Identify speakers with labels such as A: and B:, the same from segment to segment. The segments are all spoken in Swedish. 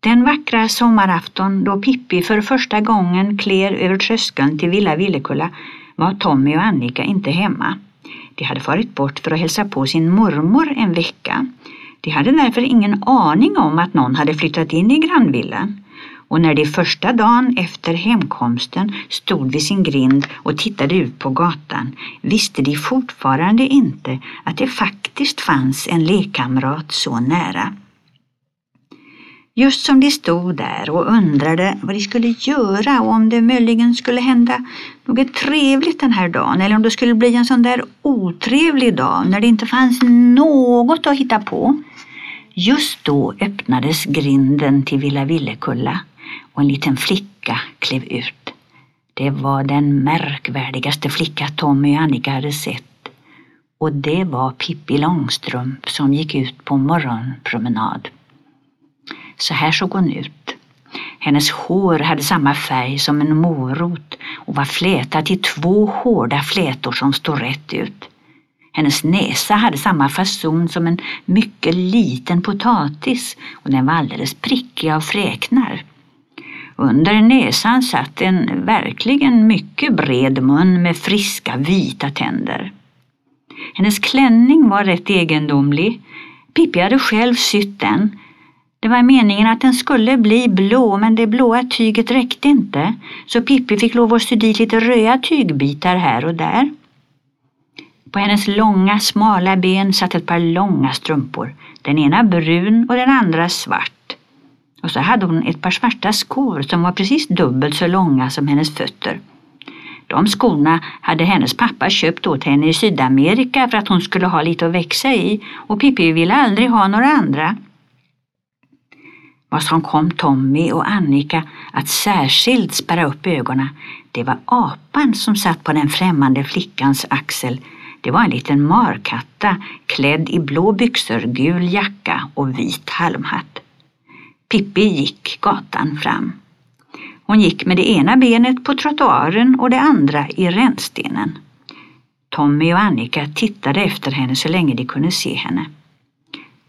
A: Den vackra sommarafton då Pippi för första gången kler över tröskeln till Villa Villekulla var Tommy och Annika inte hemma. De hade farit bort för att hälsa på sin mormor en vecka. De hade därför ingen aning om att någon hade flyttat in i grannvillan. Och när de första dagen efter hemkomsten stod vid sin grind och tittade ut på gatan visste de fortfarande inte att det faktiskt fanns en lekkamrat så nära. Just som de stod där och undrade vad de skulle göra och om det möjligen skulle hända något trevligt den här dagen eller om det skulle bli en sån där otrevlig dag när det inte fanns något att hitta på. Just då öppnades grinden till Villa Villekulla och en liten flicka klev ut. Det var den märkvärdigaste flicka Tommy och Annika hade sett. Och det var Pippi Långstrump som gick ut på morgonpromenad. Så här såg hon ut. Hennes hår hade samma färg som en morot och var flätat i två hårda flätor som stod rätt ut. Hennes näsa hade samma fason som en mycket liten potatis och den var alldeles prickig av fräknar. Under näsan satt en verkligen mycket bred mun med friska vita tänder. Hennes klänning var rätt egendomlig. Pippi hade själv sytt den det var meningen att den skulle bli blå men det blåa tyget räckte inte så Pippi fick lov att sy dit lite röda tygbitar här och där. På hennes långa smala ben satt ett par långa strumpor. Den ena brun och den andra svart. Och så hade hon ett par svarta skor som var precis dubbelt så långa som hennes fötter. De skorna hade hennes pappa köpt åt henne i Sydamerika för att hon skulle ha lite att växa i och Pippi ville aldrig ha några andra. Vad som kom Tommy och Annika att särskilt spärra upp ögonen, det var apan som satt på den främmande flickans axel. Det var en liten markatta klädd i blå byxor, gul jacka och vit halmhatt. Pippi gick gatan fram. Hon gick med det ena benet på trottoaren och det andra i rännstenen. Tommy och Annika tittade efter henne så länge de kunde se henne.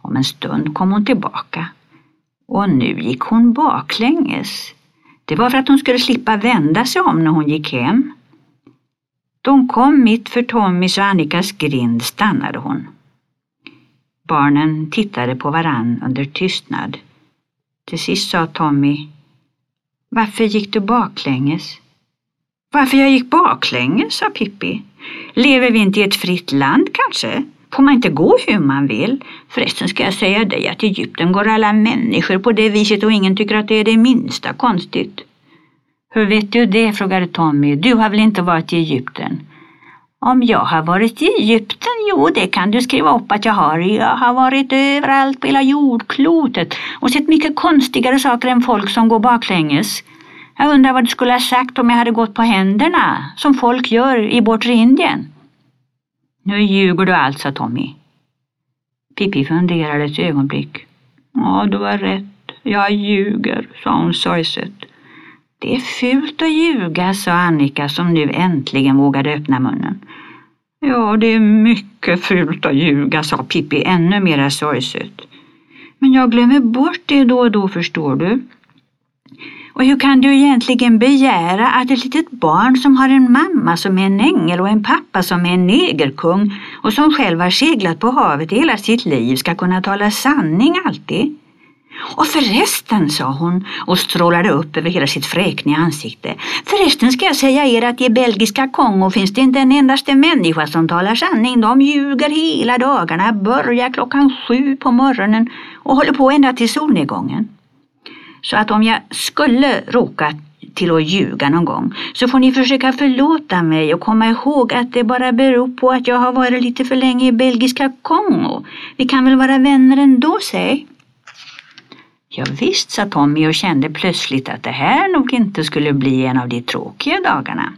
A: Om en stund kom hon tillbaka och nu gick hon baklänges. Det var för att hon skulle slippa vända sig om när hon gick hem. Då hon kom mitt för Tommys och Annikas grind stannade hon. Barnen tittade på varann under tystnad. Till sist sa Tommy Varför gick du baklänges? Varför jag gick baklänges, sa Pippi. Lever vi inte i ett fritt land kanske? Får man inte gå hur man vill? Förresten ska jag säga dig att i Egypten går alla människor på det viset och ingen tycker att det är det minsta konstigt. Hur vet du det? frågade Tommy. Du har väl inte varit i Egypten? Om jag har varit i Egypten? Jo, det kan du skriva upp att jag har. Jag har varit överallt på hela jordklotet och sett mycket konstigare saker än folk som går baklänges. Jag undrar vad du skulle ha sagt om jag hade gått på händerna, som folk gör i bortre Indien. Nu ljuger du allt, sa Tommy. Pippi funderade ett ögonblick. Ja, du har rätt. Jag ljuger, sa hon sorgset. Det är fult att ljuga, sa Annika som nu äntligen vågade öppna munnen. Ja, det är mycket fult att ljuga, sa Pippi ännu mera sorgset. Men jag glömmer bort det då och då, förstår du. Och hur kan du egentligen begära att ett litet barn som har en mamma som är en ängel och en pappa som är en negerkung och som själv har seglat på havet hela sitt liv ska kunna tala sanning alltid? Och förresten, sa hon och strålade upp över hela sitt fräkniga ansikte. Förresten ska jag säga er att i belgiska Kongo finns det inte en endaste människa som talar sanning. De ljuger hela dagarna, börjar klockan sju på morgonen och håller på ända till solnedgången. Så att om jag skulle råka till att ljuga någon gång så får ni försöka förlåta mig och komma ihåg att det bara beror på att jag har varit lite för länge i belgiska Kongo. Vi kan väl vara vänner ändå, säg. Ja, visst, sa Tommy och kände plötsligt att det här nog inte skulle bli en av de tråkiga dagarna.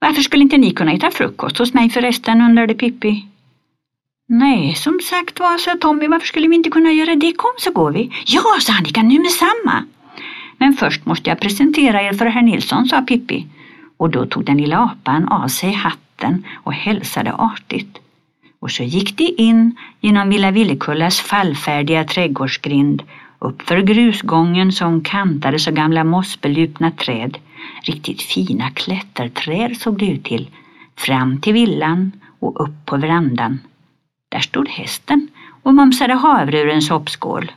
A: Varför skulle inte ni kunna äta frukost hos mig förresten, undrade Pippi. Nej, som sagt var, sa Tommy, varför skulle vi inte kunna göra det? Kom så går vi. Ja, sa Annika, nu med samma. Men först måste jag presentera er för herr Nilsson, sa Pippi. Och då tog den lilla apan av sig hatten och hälsade artigt. Och så gick de in genom Villa Villekullas fallfärdiga trädgårdsgrind Uppför grusgången som kantades av gamla mossbelupna träd. Riktigt fina klätterträd såg det ut till. Fram till villan och upp på verandan. Där stod hästen och mumsade havre ur en soppskål.